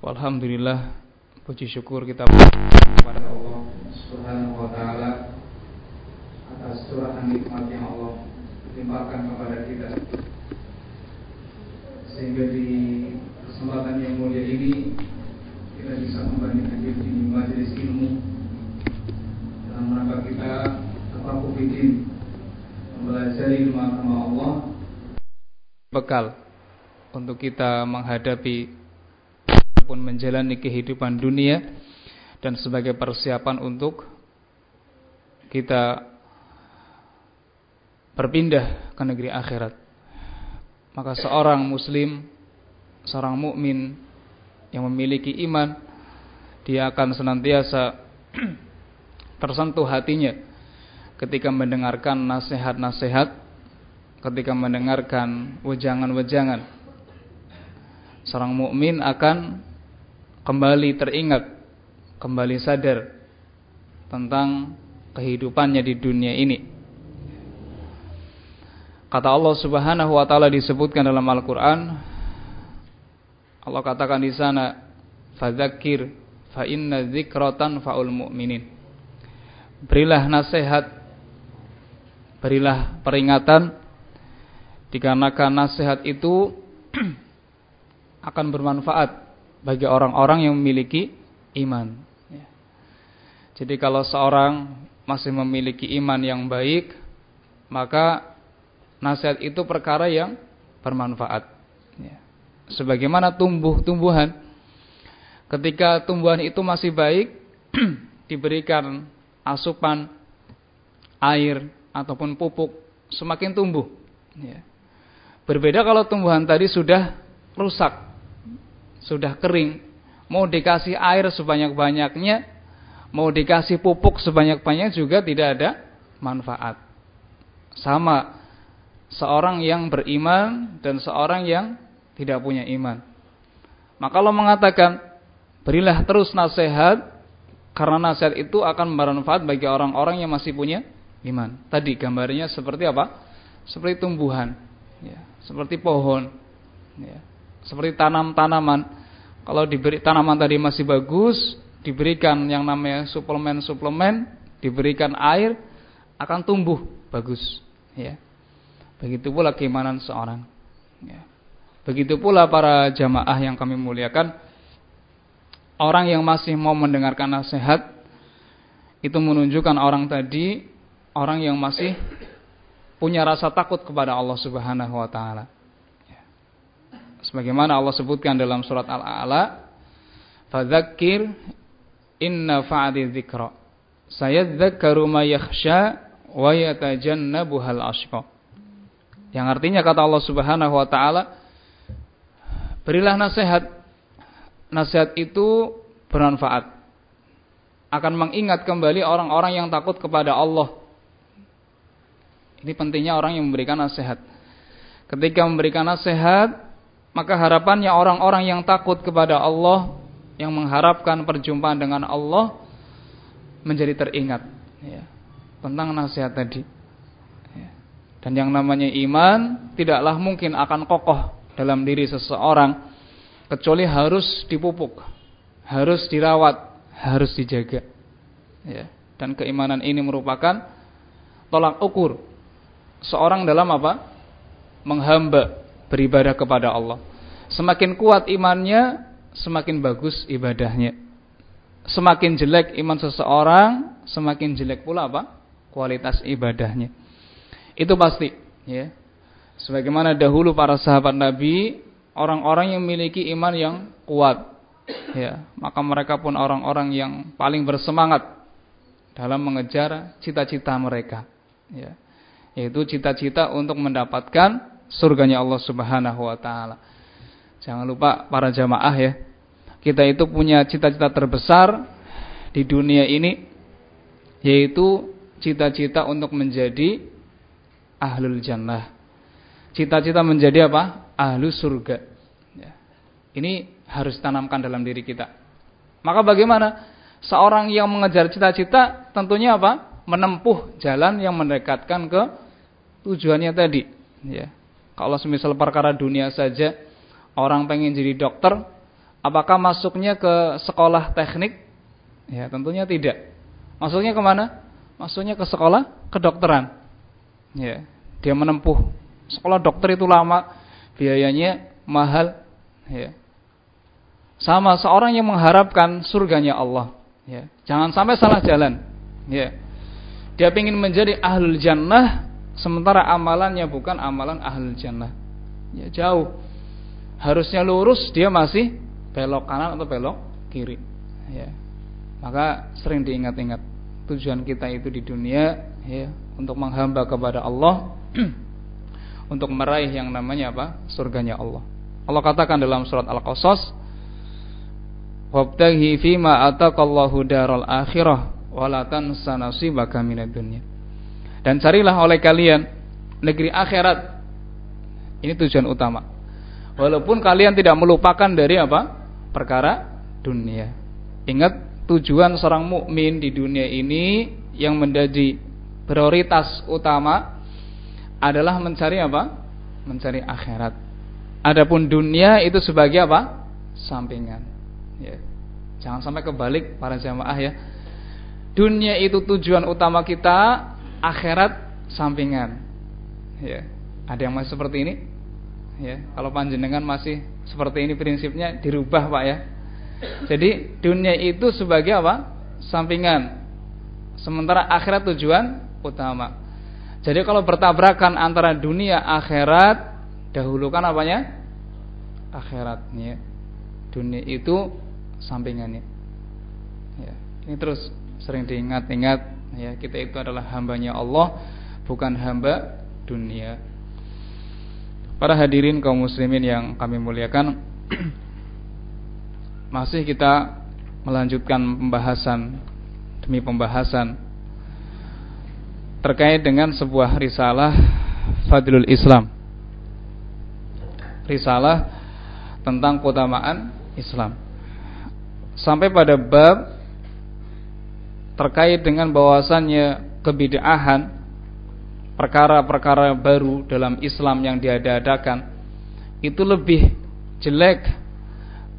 Alhamdulillah puji syukur kita kepada Allah Subhanahu wa taala atas curahan nikmat yang Allah limpahkan kepada kita. Sehingga di kesempatan yang mulia ini kita bisa kembali hadir di majelis ilmu dalam rangka kita tetap bikin mempelajari ilmu Allah. Bekal untuk kita menghadapi ataupun menjalani kehidupan dunia dan sebagai persiapan untuk kita berpindah ke negeri akhirat. Maka seorang muslim, seorang mukmin yang memiliki iman, dia akan senantiasa tersentuh hatinya ketika mendengarkan nasihat-nasihat, ketika mendengarkan wejangan-wejangan. Seorang mukmin akan kembali teringat, kembali sadar tentang kehidupannya di dunia ini. Kata Allah Subhanahu wa taala disebutkan dalam Al-Qur'an Allah katakan di sana fadzakir fa inna dzikratan faul mu'minin. Berilah nasihat berilah peringatan dikarenakan nasihat itu akan bermanfaat bagi orang-orang yang memiliki iman. Ya. Jadi kalau seorang masih memiliki iman yang baik, maka nasihat itu perkara yang bermanfaat. Ya. Sebagaimana tumbuh-tumbuhan, ketika tumbuhan itu masih baik, diberikan asupan air ataupun pupuk, semakin tumbuh. Ya. Berbeda kalau tumbuhan tadi sudah rusak, sudah kering, mau dikasih air sebanyak-banyaknya, mau dikasih pupuk sebanyak-banyaknya juga tidak ada manfaat. Sama seorang yang beriman dan seorang yang tidak punya iman. Maka Allah mengatakan, berilah terus nasihat karena nasihat itu akan bermanfaat bagi orang-orang yang masih punya iman. Tadi gambarnya seperti apa? Seperti tumbuhan, ya, seperti pohon, ya seperti tanam-tanaman. Kalau diberi tanaman tadi masih bagus, diberikan yang namanya suplemen-suplemen, diberikan air, akan tumbuh bagus. Ya. Begitu pula keimanan seorang. Ya. Begitu pula para jamaah yang kami muliakan, orang yang masih mau mendengarkan nasihat, itu menunjukkan orang tadi, orang yang masih punya rasa takut kepada Allah Subhanahu wa taala sebagaimana Allah sebutkan dalam surat Al-A'la fadzakir inna fa'ati dzikra. Sayadzakkaru ma yakhsha wa yatajannabuhal ashqa. Yang artinya kata Allah Subhanahu wa taala berilah nasihat. Nasihat itu bermanfaat. Akan mengingat kembali orang-orang yang takut kepada Allah. Ini pentingnya orang yang memberikan nasihat. Ketika memberikan nasihat maka harapannya orang-orang yang takut kepada Allah, yang mengharapkan perjumpaan dengan Allah, menjadi teringat ya, tentang nasihat tadi. Ya. Dan yang namanya iman tidaklah mungkin akan kokoh dalam diri seseorang kecuali harus dipupuk, harus dirawat, harus dijaga. Ya. Dan keimanan ini merupakan tolak ukur seorang dalam apa? Menghamba beribadah kepada Allah. Semakin kuat imannya, semakin bagus ibadahnya. Semakin jelek iman seseorang, semakin jelek pula apa? Kualitas ibadahnya. Itu pasti, ya. Sebagaimana dahulu para sahabat Nabi, orang-orang yang memiliki iman yang kuat, ya, maka mereka pun orang-orang yang paling bersemangat dalam mengejar cita-cita mereka, ya. Yaitu cita-cita untuk mendapatkan surganya Allah Subhanahu wa taala. Jangan lupa para jamaah ya. Kita itu punya cita-cita terbesar di dunia ini yaitu cita-cita untuk menjadi ahlul jannah. Cita-cita menjadi apa? Ahlu surga. Ya. Ini harus tanamkan dalam diri kita. Maka bagaimana? Seorang yang mengejar cita-cita tentunya apa? Menempuh jalan yang mendekatkan ke tujuannya tadi. Ya. Kalau semisal perkara dunia saja, orang pengen jadi dokter, Apakah masuknya ke sekolah teknik? Ya, tentunya tidak. Masuknya ke mana? Masuknya ke sekolah kedokteran. Ya, dia menempuh sekolah dokter itu lama, biayanya mahal. Ya. Sama seorang yang mengharapkan surganya Allah. Ya. Jangan sampai salah jalan. Ya. Dia ingin menjadi ahlul jannah, sementara amalannya bukan amalan ahlul jannah. Ya, jauh. Harusnya lurus, dia masih belok kanan atau belok kiri. Ya. Maka sering diingat-ingat tujuan kita itu di dunia ya untuk menghamba kepada Allah untuk meraih yang namanya apa? Surganya Allah. Allah katakan dalam surat Al-Qasas wabtaghi fima ataqallahu daral akhirah wala tansa nasibaka minad dunya dan carilah oleh kalian negeri akhirat ini tujuan utama walaupun kalian tidak melupakan dari apa perkara dunia. Ingat tujuan seorang mukmin di dunia ini yang menjadi prioritas utama adalah mencari apa? Mencari akhirat. Adapun dunia itu sebagai apa? Sampingan. Ya. Jangan sampai kebalik para jamaah ya. Dunia itu tujuan utama kita, akhirat sampingan. Ya. Ada yang masih seperti ini? Ya, kalau panjenengan masih seperti ini prinsipnya dirubah Pak ya. Jadi dunia itu sebagai apa? Sampingan. Sementara akhirat tujuan utama. Jadi kalau bertabrakan antara dunia akhirat, dahulukan apanya? Akhiratnya. Dunia itu sampingannya. Ya, ini terus sering diingat-ingat ya, kita itu adalah hambanya Allah, bukan hamba dunia. Para hadirin kaum muslimin yang kami muliakan Masih kita melanjutkan pembahasan Demi pembahasan Terkait dengan sebuah risalah Fadlul Islam Risalah tentang keutamaan Islam Sampai pada bab Terkait dengan bahwasannya kebidaahan perkara-perkara baru dalam Islam yang diadakan itu lebih jelek,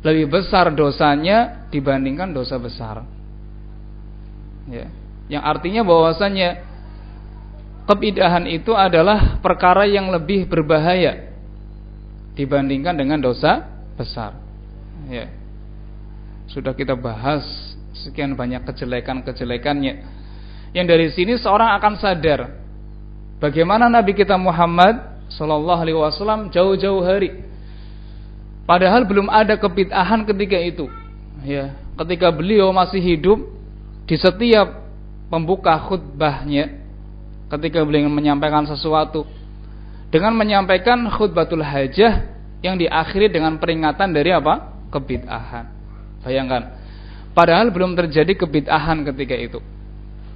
lebih besar dosanya dibandingkan dosa besar. Ya. Yang artinya bahwasannya kebidahan itu adalah perkara yang lebih berbahaya dibandingkan dengan dosa besar. Ya. Sudah kita bahas sekian banyak kejelekan-kejelekannya. Yang dari sini seorang akan sadar Bagaimana Nabi kita Muhammad Sallallahu Alaihi Wasallam jauh-jauh hari, padahal belum ada kebid'ahan ketika itu. Ya, ketika beliau masih hidup di setiap pembuka khutbahnya, ketika beliau menyampaikan sesuatu, dengan menyampaikan khutbatul hajah yang diakhiri dengan peringatan dari apa? Kebid'ahan. Bayangkan, padahal belum terjadi kebid'ahan ketika itu.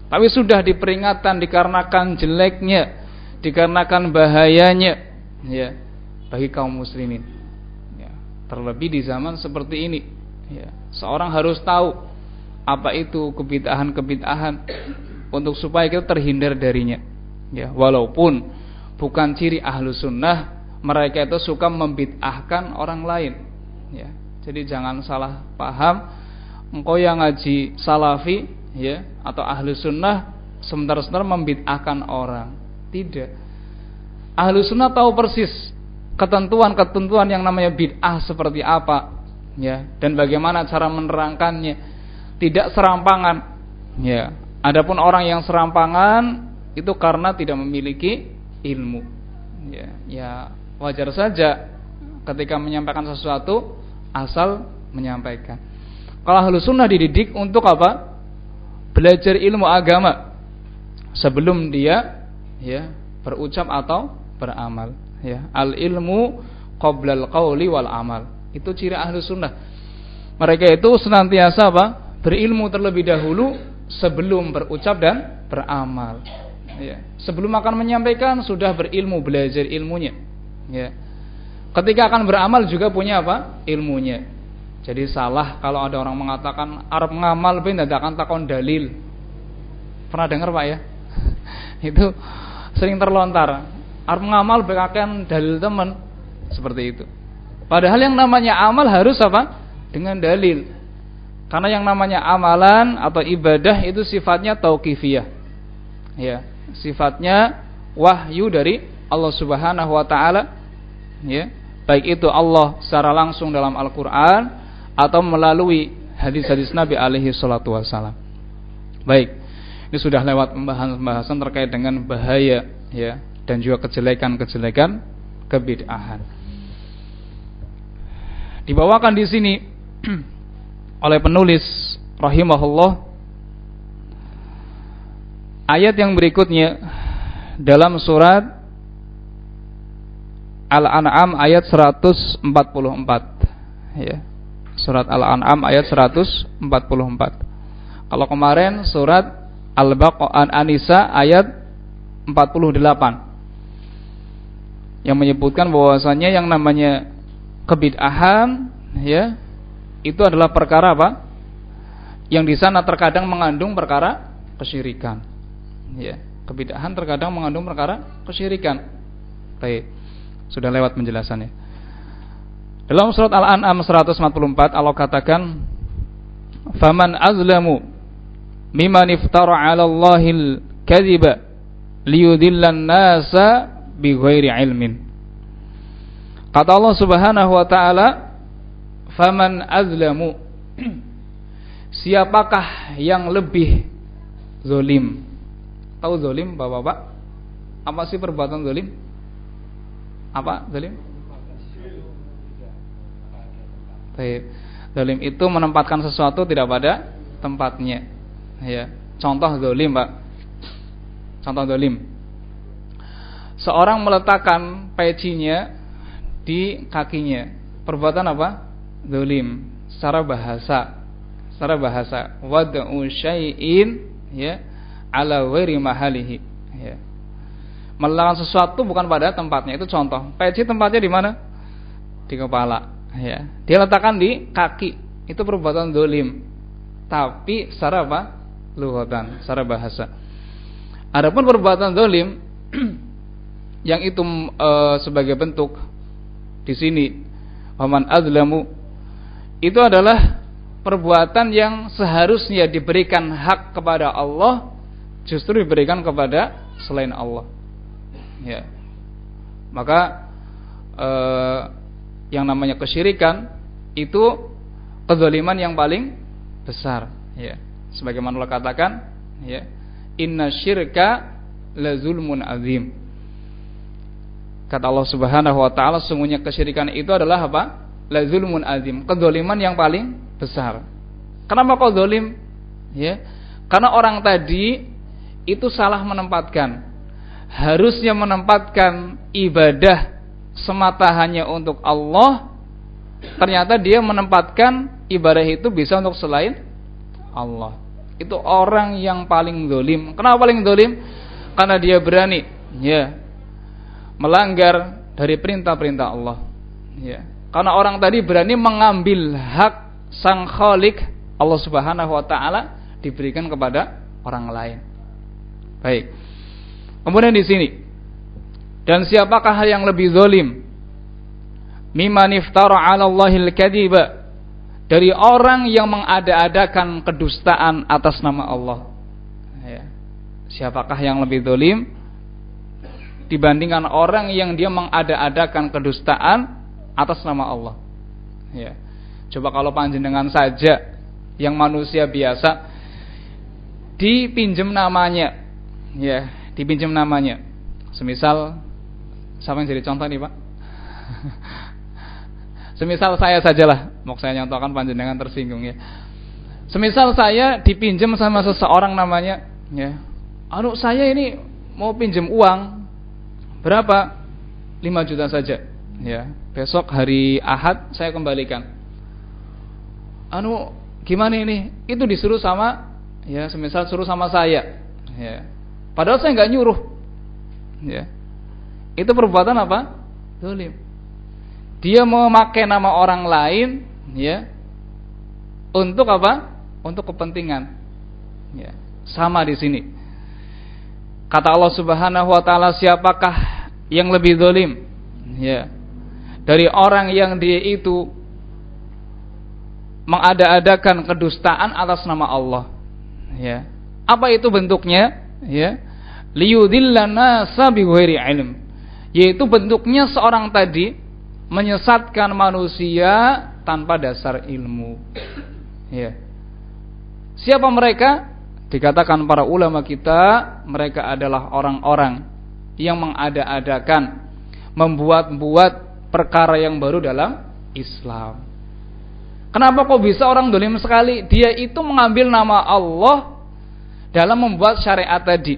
Tapi sudah diperingatan dikarenakan jeleknya, dikarenakan bahayanya ya bagi kaum muslimin. Ya, terlebih di zaman seperti ini, ya, seorang harus tahu apa itu kebid'ahan-kebid'ahan untuk supaya kita terhindar darinya. Ya, walaupun bukan ciri ahlu sunnah mereka itu suka membid'ahkan orang lain. Ya, jadi jangan salah paham. Engkau yang ngaji salafi ya atau ahlu sunnah sementara-sementara membid'ahkan orang. Tidak. Ahlu sunnah tahu persis ketentuan-ketentuan yang namanya bid'ah seperti apa ya dan bagaimana cara menerangkannya. Tidak serampangan ya. Adapun orang yang serampangan itu karena tidak memiliki ilmu ya. Ya wajar saja ketika menyampaikan sesuatu asal menyampaikan kalau ahlu sunnah dididik untuk apa? Belajar ilmu agama. Sebelum dia ya berucap atau beramal ya. Al ilmu qoblal qauli wal amal. Itu ciri ahlu sunnah. Mereka itu senantiasa apa? Berilmu terlebih dahulu sebelum berucap dan beramal ya. Sebelum akan menyampaikan sudah berilmu belajar ilmunya ya. Ketika akan beramal juga punya apa? Ilmunya jadi salah kalau ada orang mengatakan Arab ngamal ben akan takon dalil. Pernah dengar Pak ya? itu sering terlontar. Arab ngamal akan dalil teman seperti itu. Padahal yang namanya amal harus apa? Dengan dalil. Karena yang namanya amalan atau ibadah itu sifatnya tauqifiyah. Ya, sifatnya wahyu dari Allah Subhanahu wa taala ya. Baik itu Allah secara langsung dalam Al-Qur'an atau melalui hadis-hadis Nabi alaihi salatu wasallam. Baik. Ini sudah lewat pembahasan-pembahasan terkait dengan bahaya ya dan juga kejelekan-kejelekan kebid'ahan. Dibawakan di sini oleh penulis rahimahullah ayat yang berikutnya dalam surat Al-An'am ayat 144 ya. Surat Al-An'am ayat 144. Kalau kemarin surat Al-Baqarah An-Nisa ayat 48 yang menyebutkan bahwasanya yang namanya kebid'ahan ya itu adalah perkara apa? Yang di sana terkadang mengandung perkara kesyirikan. Ya, kebid'ahan terkadang mengandung perkara kesyirikan. Baik. Sudah lewat penjelasannya. Dalam surat Al-An'am 144 Allah katakan, "Faman azlamu mimman iftara 'ala Allahil kadhiba liyudillan nasa bighairi ilmin." Kata Allah Subhanahu wa taala, "Faman azlamu" Siapakah yang lebih zolim? Tahu zolim, Bapak-bapak? Apa sih perbuatan zolim? Apa zolim? Baik. Zolim itu menempatkan sesuatu tidak pada tempatnya. Ya. Contoh zolim, Pak. Contoh zolim. Seorang meletakkan pecinya di kakinya. Perbuatan apa? Zalim. Secara bahasa. Secara bahasa. Wad'u syai'in ya ala ghairi mahalihi. Ya. Melakukan sesuatu bukan pada tempatnya. Itu contoh. Peci tempatnya di mana? Di kepala. Ya. Dia letakkan di kaki. Itu perbuatan zalim. Tapi secara apa? Lughatan, secara bahasa. Adapun perbuatan zalim yang itu e, sebagai bentuk di sini waman azlamu itu adalah perbuatan yang seharusnya diberikan hak kepada Allah justru diberikan kepada selain Allah. Ya. Maka eh, yang namanya kesyirikan itu kezaliman yang paling besar, ya. Sebagaimana Allah katakan, ya. Inna syirka la zulmun azim Kata Allah Subhanahu wa taala sungguhnya kesyirikan itu adalah apa? La zulmun azim, kedzaliman yang paling besar. Kenapa kau zalim? Ya. Karena orang tadi itu salah menempatkan. Harusnya menempatkan ibadah semata hanya untuk Allah. Ternyata dia menempatkan ibadah itu bisa untuk selain Allah. Itu orang yang paling zalim. Kenapa paling zalim? Karena dia berani ya melanggar dari perintah-perintah Allah. Ya. Karena orang tadi berani mengambil hak sang khalik Allah Subhanahu wa taala diberikan kepada orang lain. Baik. Kemudian di sini dan siapakah yang lebih zalim? Mimman iftara 'ala Allahil kadhiba dari orang yang mengada-adakan kedustaan atas nama Allah. Ya. Siapakah yang lebih zalim? dibandingkan orang yang dia mengada-adakan kedustaan atas nama Allah. Ya. Coba kalau panjenengan saja yang manusia biasa dipinjam namanya, ya, dipinjam namanya. Semisal siapa yang jadi contoh nih, Pak? Semisal saya sajalah, mau saya nyontohkan panjenengan tersinggung ya. Semisal saya dipinjam sama seseorang namanya, ya. Anu saya ini mau pinjam uang, Berapa? 5 juta saja. Ya, besok hari Ahad saya kembalikan. Anu, gimana ini? Itu disuruh sama ya, semisal suruh sama saya. Ya. Padahal saya nggak nyuruh. Ya. Itu perbuatan apa? Zalim. Dia memakai nama orang lain, ya, untuk apa? Untuk kepentingan. Ya. Sama di sini. Kata Allah Subhanahu wa taala, siapakah yang lebih zalim ya dari orang yang dia itu mengada-adakan kedustaan atas nama Allah. Ya. Apa itu bentuknya? Ya. Liyudillana bighairi ilm. Yaitu bentuknya seorang tadi menyesatkan manusia tanpa dasar ilmu. Ya. Siapa mereka? Dikatakan para ulama kita, mereka adalah orang-orang yang mengada-adakan, membuat-buat perkara yang baru dalam Islam. Kenapa kok bisa orang dolim sekali? Dia itu mengambil nama Allah dalam membuat syariat tadi.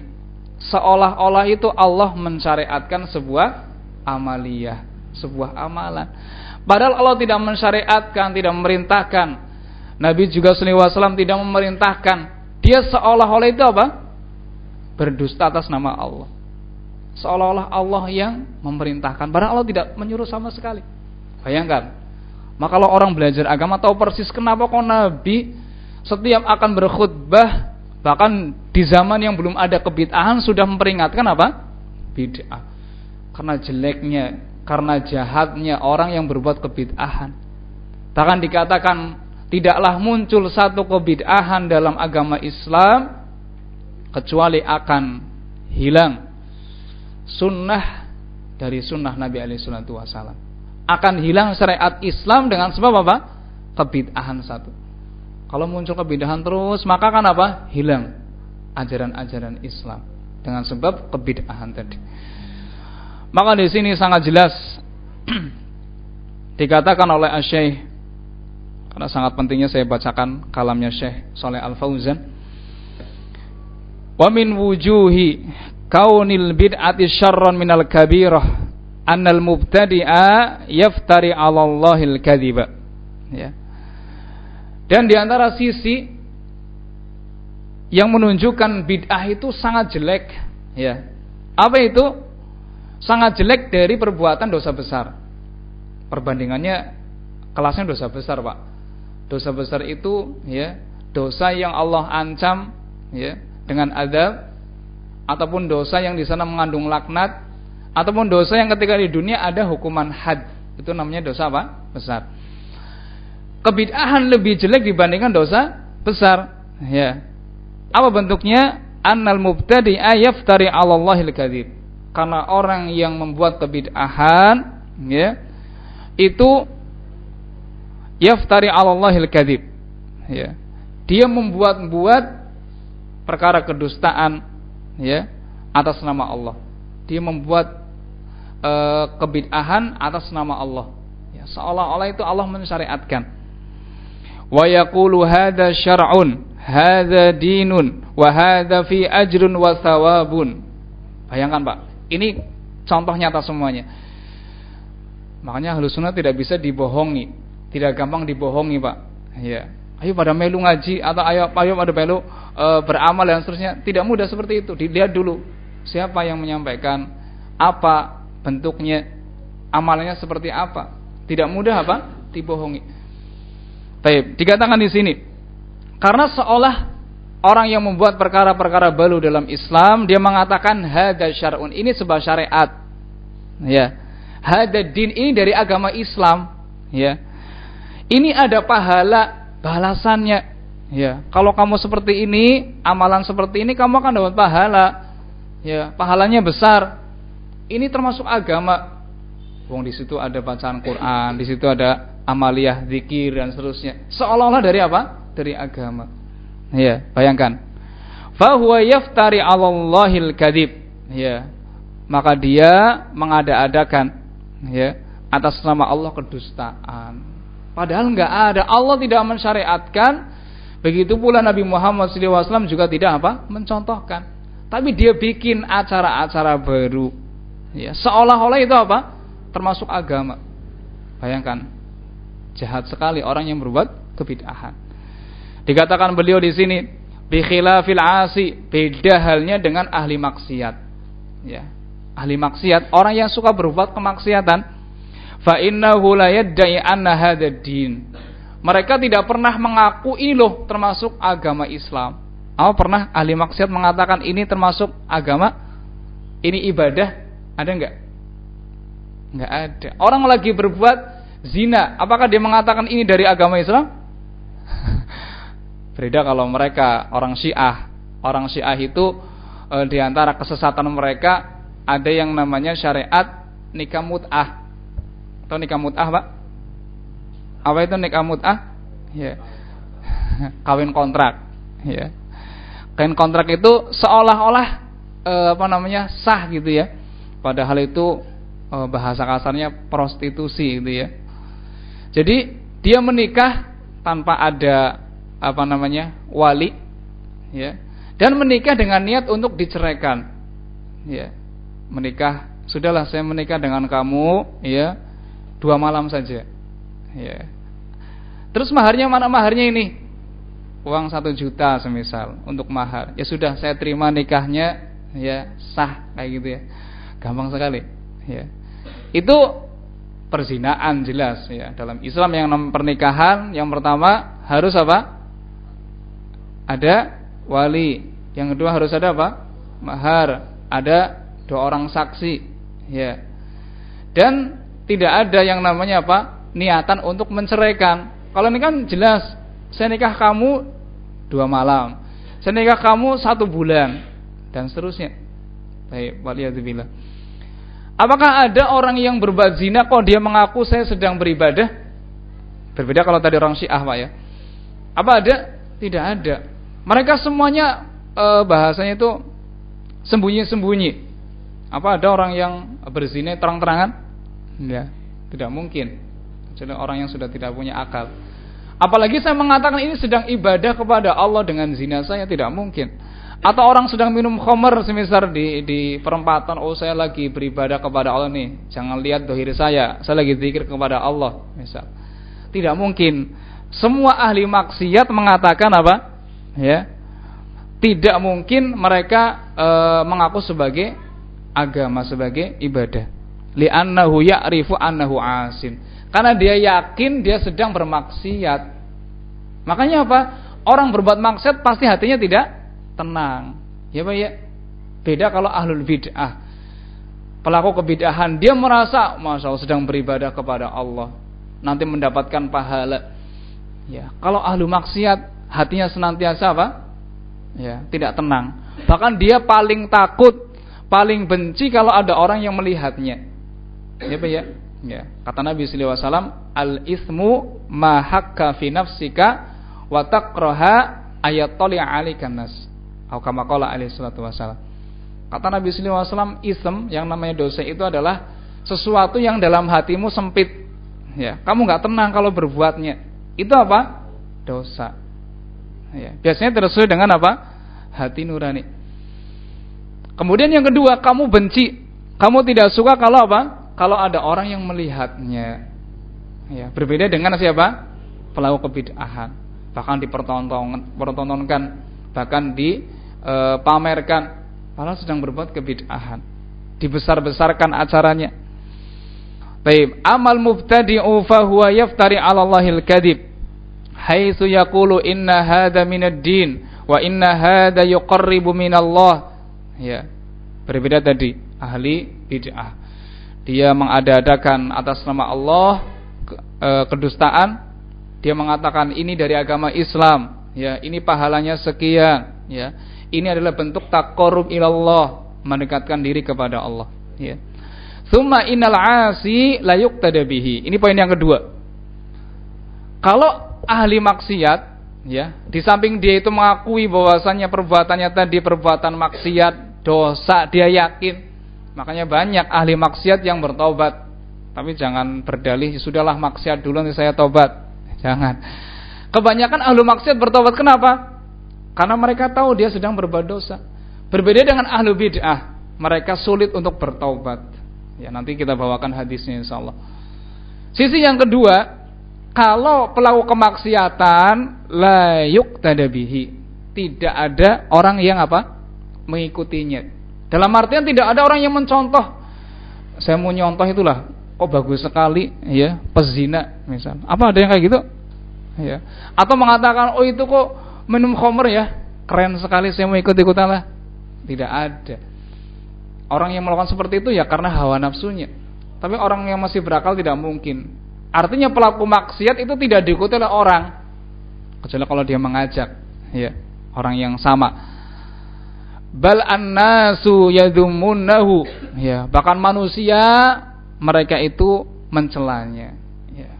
Seolah-olah itu Allah mensyariatkan sebuah amaliyah, sebuah amalan. Padahal Allah tidak mensyariatkan, tidak memerintahkan. Nabi juga SAW tidak memerintahkan. Dia seolah-olah itu apa? Berdusta atas nama Allah. Seolah-olah Allah yang memerintahkan. Padahal Allah tidak menyuruh sama sekali. Bayangkan, maka kalau orang belajar agama tahu persis kenapa kok Nabi setiap akan berkhutbah bahkan di zaman yang belum ada kebid'ahan sudah memperingatkan apa? Bid'ah. Karena jeleknya, karena jahatnya orang yang berbuat kebid'ahan. Bahkan dikatakan tidaklah muncul satu kebid'ahan dalam agama Islam kecuali akan hilang sunnah dari sunnah Nabi alaihi wasallam akan hilang syariat Islam dengan sebab apa? Kebid'ahan satu. Kalau muncul kebid'ahan terus, maka kan apa? Hilang ajaran-ajaran Islam dengan sebab kebid'ahan tadi. Maka di sini sangat jelas dikatakan oleh Syekh karena sangat pentingnya saya bacakan kalamnya Syekh Saleh Al Fauzan. Wa min wujuhi kaunil bid'ati syarran minal kabirah annal mubtadi'a yaftari 'ala Allahil kadhiba. Ya. Dan di antara sisi yang menunjukkan bid'ah itu sangat jelek, ya. Apa itu? Sangat jelek dari perbuatan dosa besar. Perbandingannya kelasnya dosa besar, Pak. Dosa besar itu ya, dosa yang Allah ancam ya dengan adab ataupun dosa yang di sana mengandung laknat ataupun dosa yang ketika di dunia ada hukuman had itu namanya dosa apa besar kebid'ahan lebih jelek dibandingkan dosa besar. Ya. Apa bentuknya? Annal mubtadi ayaftari 'ala Allahil kadzib. Karena orang yang membuat kebid'ahan ya itu yaftari 'ala Allahil kadzib. Ya. Dia membuat-buat perkara kedustaan ya atas nama Allah. Dia membuat e, kebid'ahan atas nama Allah. Ya, seolah-olah itu Allah mensyariatkan. Wa yaqulu hadza syar'un, hadza dinun, wa hadza fi ajrun wa thawabun. Bayangkan, Pak. Ini contoh nyata semuanya. Makanya halus sunnah tidak bisa dibohongi, tidak gampang dibohongi, Pak. Ya. Ayo pada melu ngaji atau ayo ayo pada melu e, beramal dan seterusnya. Tidak mudah seperti itu. Dilihat dulu siapa yang menyampaikan, apa bentuknya, amalannya seperti apa. Tidak mudah apa? Dibohongi. Baik, dikatakan di sini. Karena seolah orang yang membuat perkara-perkara baru dalam Islam, dia mengatakan hada syar'un. Ini sebuah syariat. Ya. Hada din ini dari agama Islam, ya. Ini ada pahala balasannya. Ya, kalau kamu seperti ini, amalan seperti ini kamu akan dapat pahala. Ya, pahalanya besar. Ini termasuk agama. Wong di situ ada bacaan Quran, di situ ada amaliyah zikir dan seterusnya. Seolah-olah dari apa? Dari agama. Ya, bayangkan. Fahuwa yaftari 'alallahil kadzib. Ya. Maka dia mengada-adakan ya atas nama Allah kedustaan. Padahal enggak ada. Allah tidak mensyariatkan. Begitu pula Nabi Muhammad SAW juga tidak apa? Mencontohkan. Tapi dia bikin acara-acara baru Ya, seolah-olah itu apa? Termasuk agama. Bayangkan, jahat sekali orang yang berbuat kebid'ahan. Dikatakan beliau di sini, bi khilafil asi, beda halnya dengan ahli maksiat. Ya. Ahli maksiat, orang yang suka berbuat kemaksiatan, fa innahu la yad'i anna din. Mereka tidak pernah mengaku ini loh termasuk agama Islam. Apa pernah ahli maksiat mengatakan ini termasuk agama? Ini ibadah? Ada enggak? Enggak ada. Orang lagi berbuat zina, apakah dia mengatakan ini dari agama Islam? Berbeda kalau mereka orang Syiah. Orang Syiah itu e, di antara kesesatan mereka ada yang namanya syariat nikah mut'ah. Atau nikah mut'ah, Pak? Apa itu nikah mut'ah? Ya. Kawin kontrak, ya. Kawin kontrak itu seolah-olah e, apa namanya? sah gitu ya. Padahal itu e, bahasa kasarnya prostitusi gitu ya. Jadi dia menikah tanpa ada apa namanya wali ya. Dan menikah dengan niat untuk diceraikan ya. Menikah sudahlah saya menikah dengan kamu ya dua malam saja ya. Terus maharnya mana maharnya ini? Uang satu juta semisal untuk mahar. Ya sudah saya terima nikahnya ya sah kayak gitu ya. Gampang sekali ya. Itu perzinaan jelas ya dalam Islam yang pernikahan yang pertama harus apa ada wali. Yang kedua harus ada apa? Mahar. Ada dua orang saksi. Ya. Dan tidak ada yang namanya apa? Niatan untuk menceraikan. Kalau ini kan jelas, saya nikah kamu dua malam. Saya nikah kamu satu bulan dan seterusnya. Baik, waliyadzubillah. Apakah ada orang yang berbuat zina kok dia mengaku saya sedang beribadah? Berbeda kalau tadi orang Syiah, Pak ya. Apa ada? Tidak ada. Mereka semuanya e, bahasanya itu sembunyi-sembunyi. Apa ada orang yang berzina terang-terangan? Ya, tidak mungkin. Jadi orang yang sudah tidak punya akal. Apalagi saya mengatakan ini sedang ibadah kepada Allah dengan zina saya tidak mungkin. Atau orang sedang minum khamar semisal di di perempatan, oh saya lagi beribadah kepada Allah nih. Jangan lihat dohir saya, saya lagi zikir kepada Allah, misal. Tidak mungkin. Semua ahli maksiat mengatakan apa? ya tidak mungkin mereka e, mengaku sebagai agama sebagai ibadah li'annahu ya'rifu annahu asin karena dia yakin dia sedang bermaksiat makanya apa orang berbuat maksiat pasti hatinya tidak tenang ya Pak ya beda kalau ahlul bid'ah pelaku kebidahan dia merasa masya sedang beribadah kepada Allah nanti mendapatkan pahala ya kalau ahlu maksiat hatinya senantiasa apa? Ya, tidak tenang. Bahkan dia paling takut, paling benci kalau ada orang yang melihatnya. Ya, Pak ya? Ya, kata Nabi sallallahu alaihi wasallam, "Al-itsmu ma hakka fi nafsika wa taqraha 'alaikan nas." Atau kama qala alaihi salatu. Kata Nabi sallallahu alaihi ism yang namanya dosa itu adalah sesuatu yang dalam hatimu sempit. Ya, kamu nggak tenang kalau berbuatnya. Itu apa? Dosa. Ya, biasanya tersesuai dengan apa? Hati nurani. Kemudian yang kedua, kamu benci. Kamu tidak suka kalau apa? Kalau ada orang yang melihatnya. Ya, berbeda dengan siapa? Pelaku kebid'ahan. Bahkan dipertontonkan, bahkan dipamerkan. E, Padahal sedang berbuat kebid'ahan. Dibesar-besarkan acaranya. Baik, amal mubtadi'u fa huwa yaftari 'ala Allahil kadhib. Haitsu yaqulu inna hadza minad din wa inna hadza yuqarribu minallah. Ya berbeda tadi ahli bid'ah. Dia mengada-adakan atas nama Allah e, kedustaan. Dia mengatakan ini dari agama Islam. Ya ini pahalanya sekian. Ya ini adalah bentuk taqarrub ilallah mendekatkan diri kepada Allah. Ya. Summa innal asi la yuqtada bihi. Ini poin yang kedua. Kalau ahli maksiat ya di samping dia itu mengakui bahwasannya perbuatannya tadi perbuatan maksiat dosa dia yakin makanya banyak ahli maksiat yang bertobat. Tapi jangan berdalih sudahlah maksiat dulu nanti saya tobat. Jangan. Kebanyakan ahli maksiat bertobat kenapa karena mereka tahu dia sedang berbuat dosa. Berbeda dengan ahli bid'ah mereka sulit untuk bertobat ya nanti kita bawakan hadisnya insyaallah. Sisi yang kedua kalau pelaku kemaksiatan layuk tadabihi tidak ada orang yang apa? Mengikutinya. Dalam artian tidak ada orang yang mencontoh. Saya mau nyontoh itulah. Oh, bagus sekali ya pezina misal apa ada yang kayak gitu? Ya. Atau mengatakan oh itu kok minum khamr ya. Keren sekali saya mau ikut ikutan lah. Tidak ada. Orang yang melakukan seperti itu ya karena hawa nafsunya. Tapi orang yang masih berakal tidak mungkin. Artinya pelaku maksiat itu tidak diikuti oleh orang. Kecuali kalau dia mengajak. ya. Orang yang sama. Bal annasu yadhumunahu. Ya bahkan manusia mereka itu mencelanya. Ya.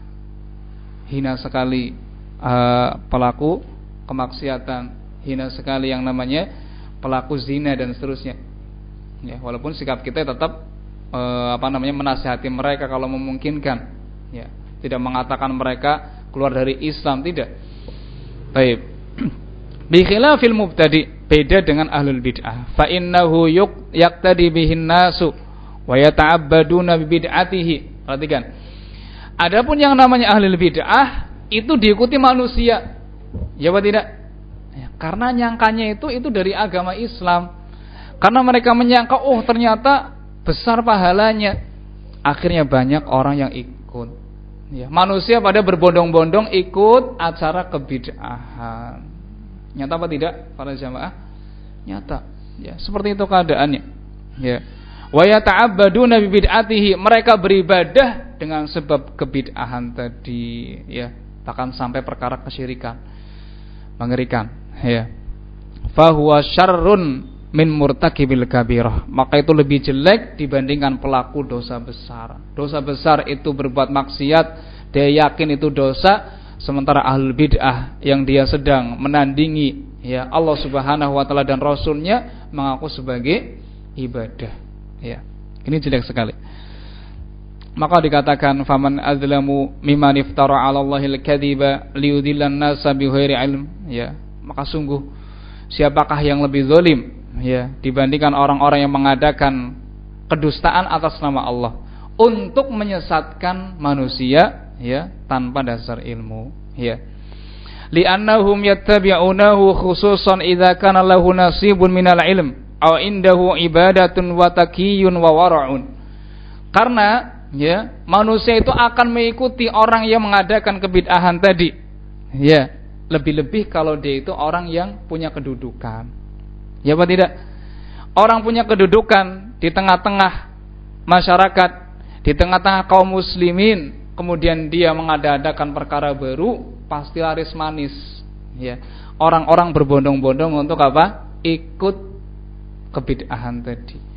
Hina sekali uh, pelaku kemaksiatan hina sekali yang namanya pelaku zina dan seterusnya. Ya walaupun sikap kita tetap uh, apa namanya menasihati mereka kalau memungkinkan. Ya tidak mengatakan mereka keluar dari Islam tidak. Baik. Bi khilafil mubtadi beda dengan ahlul bid'ah. Fa innahu yaqtadi bihin nasu wa yata'abbaduna bi bid'atihi. Perhatikan. Adapun yang namanya ahlul bid'ah itu diikuti manusia ya apa tidak ya, karena nyangkanya itu itu dari agama Islam karena mereka menyangka oh ternyata besar pahalanya akhirnya banyak orang yang ikut ya manusia pada berbondong-bondong ikut acara kebid'ahan Nyata apa tidak para jamaah? Nyata. Ya, seperti itu keadaannya. Ya. Wa yata'abbaduna bi bid'atihi. Mereka beribadah dengan sebab kebid'ahan tadi, ya. Bahkan sampai perkara kesyirikan. Mengerikan, ya. Fahuwa syarrun min murtakibil kabirah. Maka itu lebih jelek dibandingkan pelaku dosa besar. Dosa besar itu berbuat maksiat, dia yakin itu dosa, sementara ahlul bid'ah yang dia sedang menandingi ya Allah Subhanahu wa taala dan rasulnya mengaku sebagai ibadah ya ini jelek sekali maka dikatakan faman azlamu mimman iftara 'ala Allahil kadhiba liyudillan nasa bighairi ilm. Ya. Maka sungguh siapakah yang lebih zalim ya dibandingkan orang-orang yang mengadakan kedustaan atas nama Allah untuk menyesatkan manusia ya tanpa dasar ilmu ya. Li'annahum yattabi'unahu khususan idza kana lahu nasibun minal ilm aw indahu ibadatun wa taqiyun wa wara'un. Karena ya manusia itu akan mengikuti orang yang mengadakan kebid'ahan tadi ya lebih-lebih kalau dia itu orang yang punya kedudukan ya apa tidak orang punya kedudukan di tengah-tengah masyarakat di tengah-tengah kaum muslimin kemudian dia mengadakan perkara baru, pasti laris manis. Ya, orang-orang berbondong-bondong untuk apa? Ikut kebid'ahan tadi.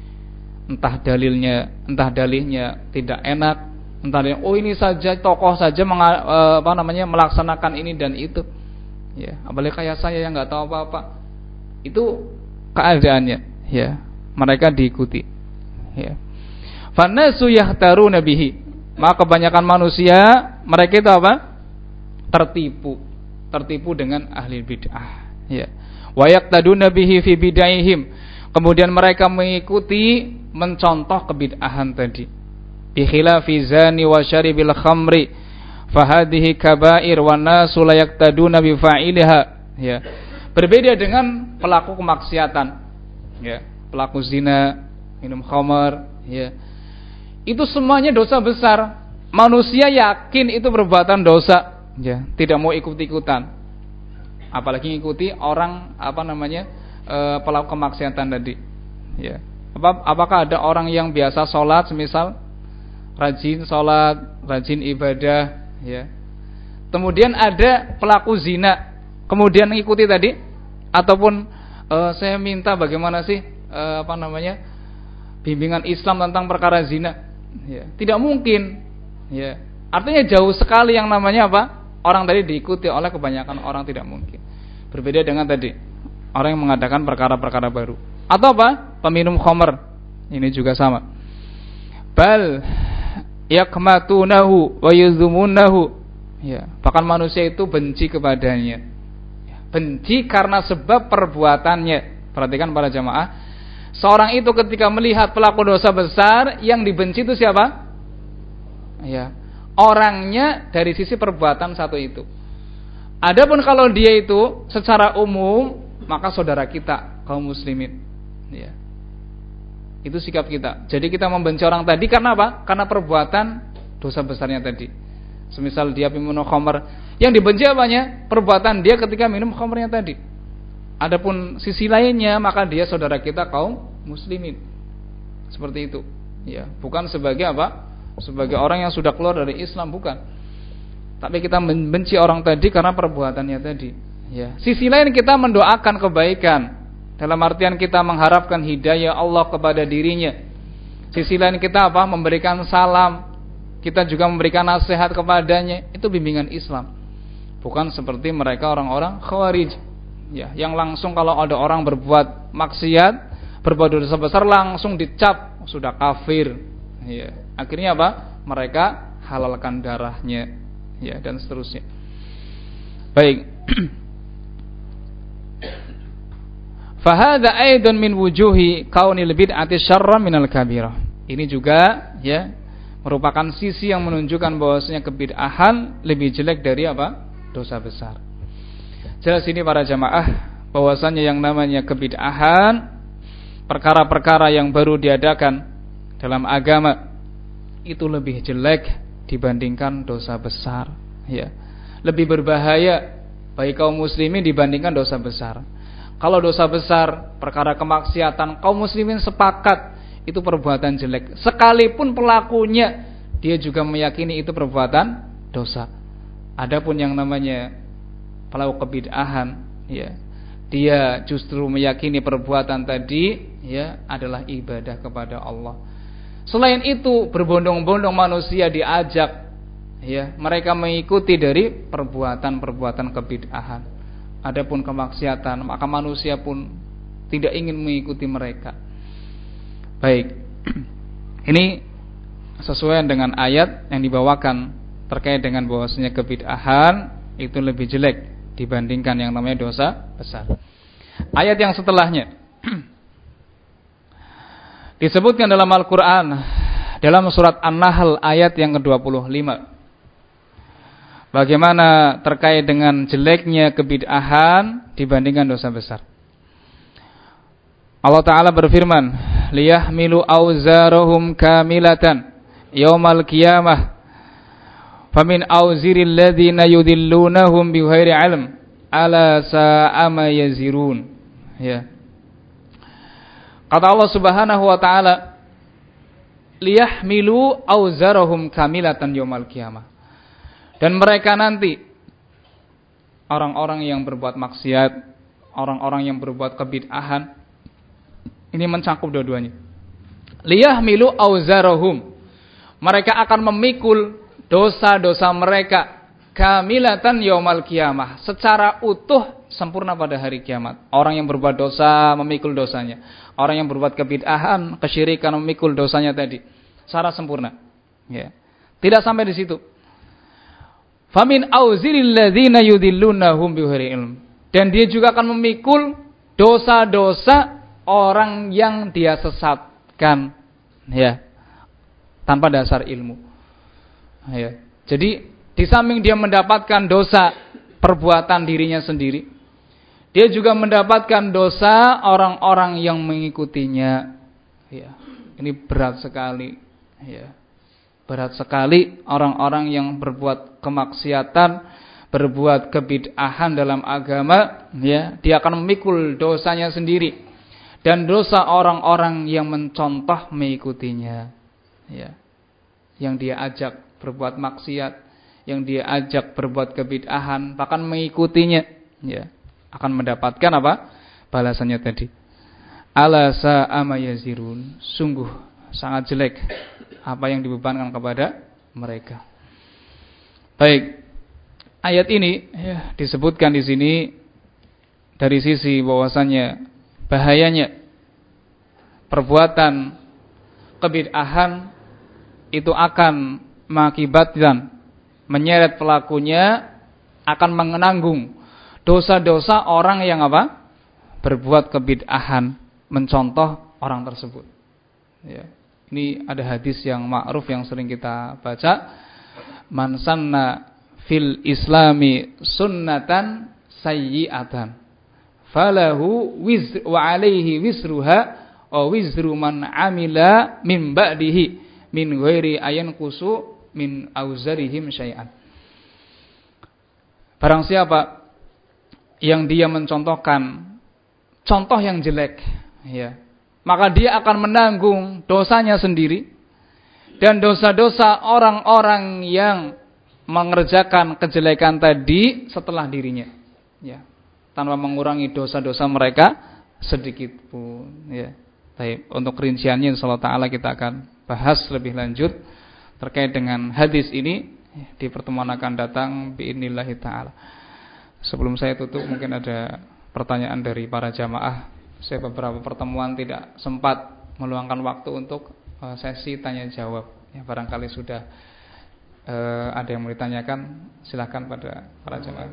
Entah dalilnya, entah dalihnya tidak enak, entah dia, oh ini saja tokoh saja menga, eh, apa namanya melaksanakan ini dan itu. Ya, apalagi kayak saya yang nggak tahu apa-apa. Itu keadaannya, ya. Mereka diikuti. Ya. Fanasu yahtaruna bihi maka kebanyakan manusia mereka itu apa? Tertipu, tertipu dengan ahli bid'ah. Ya. Wa yaqtaduna bihi fi bid'ahihim. Kemudian mereka mengikuti mencontoh kebid'ahan tadi. Bi khilafi zani wa syaribil khamri fahadhihi kabair wa nasu la yaqtaduna bi fa'iliha. Ya. Berbeda dengan pelaku kemaksiatan. Ya, pelaku zina, minum khamar, ya itu semuanya dosa besar. Manusia yakin itu perbuatan dosa, ya, tidak mau ikut-ikutan. Apalagi ngikuti orang apa namanya e, pelaku kemaksiatan tadi. Ya. Apa, apakah ada orang yang biasa sholat, semisal rajin sholat, rajin ibadah, ya. Kemudian ada pelaku zina, kemudian mengikuti tadi, ataupun e, saya minta bagaimana sih e, apa namanya bimbingan Islam tentang perkara zina ya, tidak mungkin ya artinya jauh sekali yang namanya apa orang tadi diikuti oleh kebanyakan orang tidak mungkin berbeda dengan tadi orang yang mengadakan perkara-perkara baru. Atau apa? Peminum khamr ini juga sama. Bal yakmatunahu wa yuzumunahu. Ya bahkan manusia itu benci kepadanya. Ya, benci karena sebab perbuatannya. Perhatikan para jamaah. Seorang itu ketika melihat pelaku dosa besar yang dibenci itu siapa? Ya, orangnya dari sisi perbuatan satu itu. Adapun kalau dia itu secara umum, maka saudara kita kaum muslimin. Ya. Itu sikap kita. Jadi kita membenci orang tadi karena apa? Karena perbuatan dosa besarnya tadi. Semisal dia minum khamr, yang dibenci apanya? Perbuatan dia ketika minum khamrnya tadi. Adapun sisi lainnya maka dia saudara kita kaum muslimin. Seperti itu. Ya, bukan sebagai apa? Sebagai orang yang sudah keluar dari Islam bukan. Tapi kita membenci orang tadi karena perbuatannya tadi. Ya, sisi lain kita mendoakan kebaikan. Dalam artian kita mengharapkan hidayah Allah kepada dirinya. Sisi lain kita apa? Memberikan salam. Kita juga memberikan nasihat kepadanya. Itu bimbingan Islam. Bukan seperti mereka orang-orang khawarij. Ya, yang langsung kalau ada orang berbuat maksiat, berbuat dosa besar langsung dicap sudah kafir. Ya. Akhirnya apa? Mereka halalkan darahnya. Ya, dan seterusnya. Baik. Fahada aidun min wujuhi kaunil bid'ati syarra minal kabirah. Ini juga ya merupakan sisi yang menunjukkan bahwasanya kebid'ahan lebih jelek dari apa? dosa besar. Jelas ini para jamaah bahwasanya yang namanya kebid'ahan perkara-perkara yang baru diadakan dalam agama itu lebih jelek dibandingkan dosa besar, ya. Lebih berbahaya bagi kaum muslimin dibandingkan dosa besar. Kalau dosa besar, perkara kemaksiatan, kaum muslimin sepakat itu perbuatan jelek. Sekalipun pelakunya dia juga meyakini itu perbuatan dosa. Adapun yang namanya pelaku kebid'ahan, ya, dia justru meyakini perbuatan tadi ya adalah ibadah kepada Allah. Selain itu, berbondong-bondong manusia diajak ya, mereka mengikuti dari perbuatan-perbuatan kebid'ahan adapun kemaksiatan maka manusia pun tidak ingin mengikuti mereka. Baik. Ini sesuai dengan ayat yang dibawakan terkait dengan bahwasanya kebid'ahan itu lebih jelek dibandingkan yang namanya dosa besar. Ayat yang setelahnya. Disebutkan dalam Al-Qur'an dalam surat An-Nahl ayat yang ke-25 Bagaimana terkait dengan jeleknya kebid'ahan dibandingkan dosa besar. Allah Ta'ala berfirman, liyahmilu awzarahum kamilatan yawmal qiyamah famin awziril ladzina yudillunahum bighairi ilm ala sa'ama yazirun. Ya. Kata Allah Subhanahu wa taala liyahmilu awzarahum kamilatan yawmal qiyamah dan mereka nanti orang-orang yang berbuat maksiat, orang-orang yang berbuat kebid'ahan ini mencakup dua-duanya. Liyahmilu auzarahum. Mereka akan memikul dosa-dosa mereka kamilatan yaumal kiamah secara utuh sempurna pada hari kiamat. Orang yang berbuat dosa memikul dosanya. Orang yang berbuat kebid'ahan, kesyirikan memikul dosanya tadi secara sempurna. Ya. Tidak sampai di situ. Famin auziril. Dan dia juga akan memikul dosa-dosa orang yang dia sesatkan ya tanpa dasar ilmu. Ya. Jadi di samping dia mendapatkan dosa perbuatan dirinya sendiri, dia juga mendapatkan dosa orang-orang yang mengikutinya. Ya. Ini berat sekali, ya. Berat sekali orang-orang yang berbuat kemaksiatan, berbuat kebid'ahan dalam agama, ya, dia akan memikul dosanya sendiri dan dosa orang-orang yang mencontoh mengikutinya. Ya. Yang dia ajak berbuat maksiat, yang dia ajak berbuat kebid'ahan, bahkan mengikutinya, ya, akan mendapatkan apa? Balasannya tadi. Alasa amayazirun. Sungguh sangat jelek apa yang dibebankan kepada mereka. Baik. Ayat ini ya, disebutkan di sini dari sisi bahwasannya bahayanya perbuatan kebid'ahan itu akan mengakibatkan menyeret pelakunya akan mengenanggung dosa-dosa orang yang apa? berbuat kebid'ahan, mencontoh orang tersebut. Ya. Ini ada hadis yang ma'ruf yang sering kita baca. Man sanna fil islami sunnatan sayyi'atan. Falahu wizr wa alaihi wizruha wa wizru man amila min ba'dihi min ghairi ayan kusu min auzarihim syai'an. Barang siapa yang dia mencontohkan contoh yang jelek ya maka dia akan menanggung dosanya sendiri dan dosa-dosa orang-orang yang mengerjakan kejelekan tadi setelah dirinya. Ya. tanpa mengurangi dosa-dosa mereka sedikit pun ya. Baik, untuk rinciannya insyaallah taala kita akan bahas lebih lanjut terkait dengan hadis ini di pertemuan akan datang biinillahi taala. Sebelum saya tutup mungkin ada pertanyaan dari para jamaah. Saya beberapa pertemuan tidak sempat meluangkan waktu untuk eh, sesi tanya jawab. Ya barangkali sudah uh, ada yang mau ditanyakan, silahkan pada para jemaah.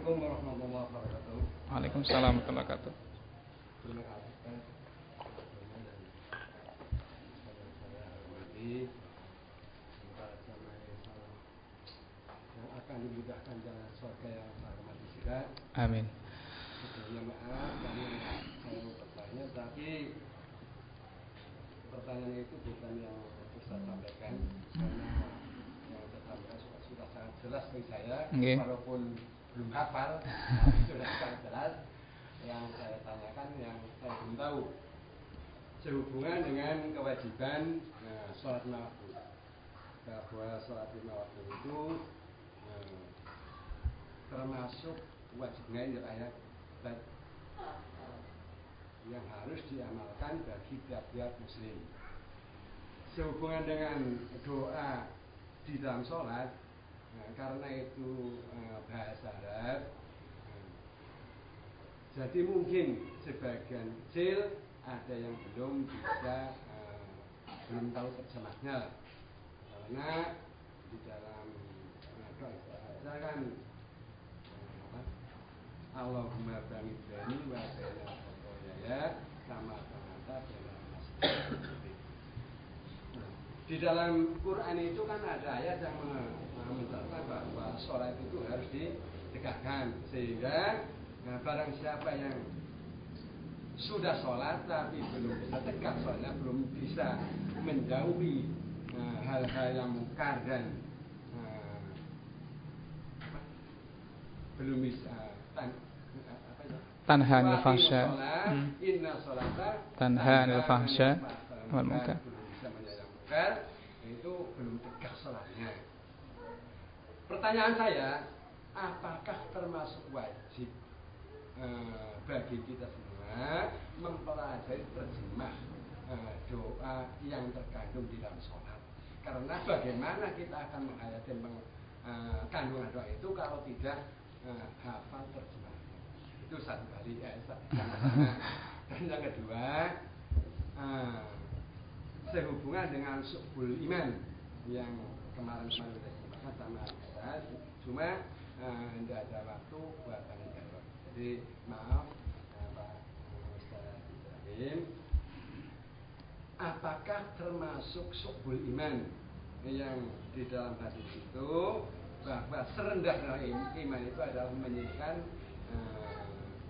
Waalaikumsalam warahmatullahi wabarakatuh. Amin. Sebelumnya maaf karena saya mau bertanya tapi pertanyaan itu bukan yang Ustaz sampaikan. Karena yang Ustaz sampaikan sudah, sudah sangat jelas bagi saya. Okay. walaupun belum hafal sudah sangat jelas. Yang saya tanyakan yang saya belum tahu. Sehubungan dengan kewajiban nah, sholat lima bahwa sholat lima waktu itu nah, termasuk wajibnya ini ayat yang harus diamalkan bagi tiap-tiap muslim sehubungan dengan doa di dalam sholat nah, karena itu uh, bahasa Arab nah, jadi mungkin sebagian kecil ada yang belum bisa uh, belum tahu terjemahnya karena di dalam uh, bahasa kan uh, Allahumma bani bani wa ya sama sama dalam di dalam Quran itu kan ada ayat yang menetapkan bahwa sholat itu harus ditegakkan sehingga nah, barang siapa yang sudah sholat tapi belum bisa tegak sholatnya belum bisa menjauhi nah, hal-hal nah, yang mungkar dan nah, belum bisa tan, apa ya? tanha anil fahsya hmm. tanha anil fahsya wal munkar itu belum tegak sholatnya. Pertanyaan saya, apakah termasuk wajib e, bagi kita semua mempelajari terjemah e, doa yang terkandung di dalam sholat? Karena bagaimana kita akan menghayati e, kandungan doa itu kalau tidak e, hafal terjemahnya? Itu satu kali ya. Dan yang kedua, sehubungan dengan subul iman yang kemarin kemarin kita bahas sama cuma tidak uh, ada waktu buat tanya jawab jadi maaf uh, Pak Ustaz Ibrahim. Apakah termasuk subul iman yang di dalam hadis itu bahwa serendah iman itu adalah menyingkirkan uh,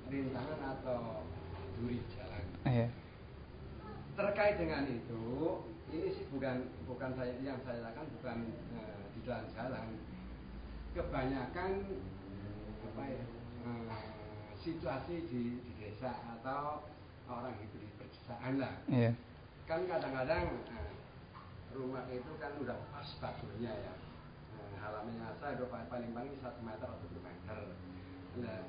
rintangan atau duri jalan. Yeah terkait dengan itu ini sih bukan bukan saya yang saya lakukan bukan e, di jalan-jalan kebanyakan apa ya e, situasi di, di desa atau orang itu di pedesaan lah. Yeah. kan kadang-kadang e, rumah itu kan udah pas basurnya ya. Halamannya saya paling paling satu meter atau dua meter. Nah,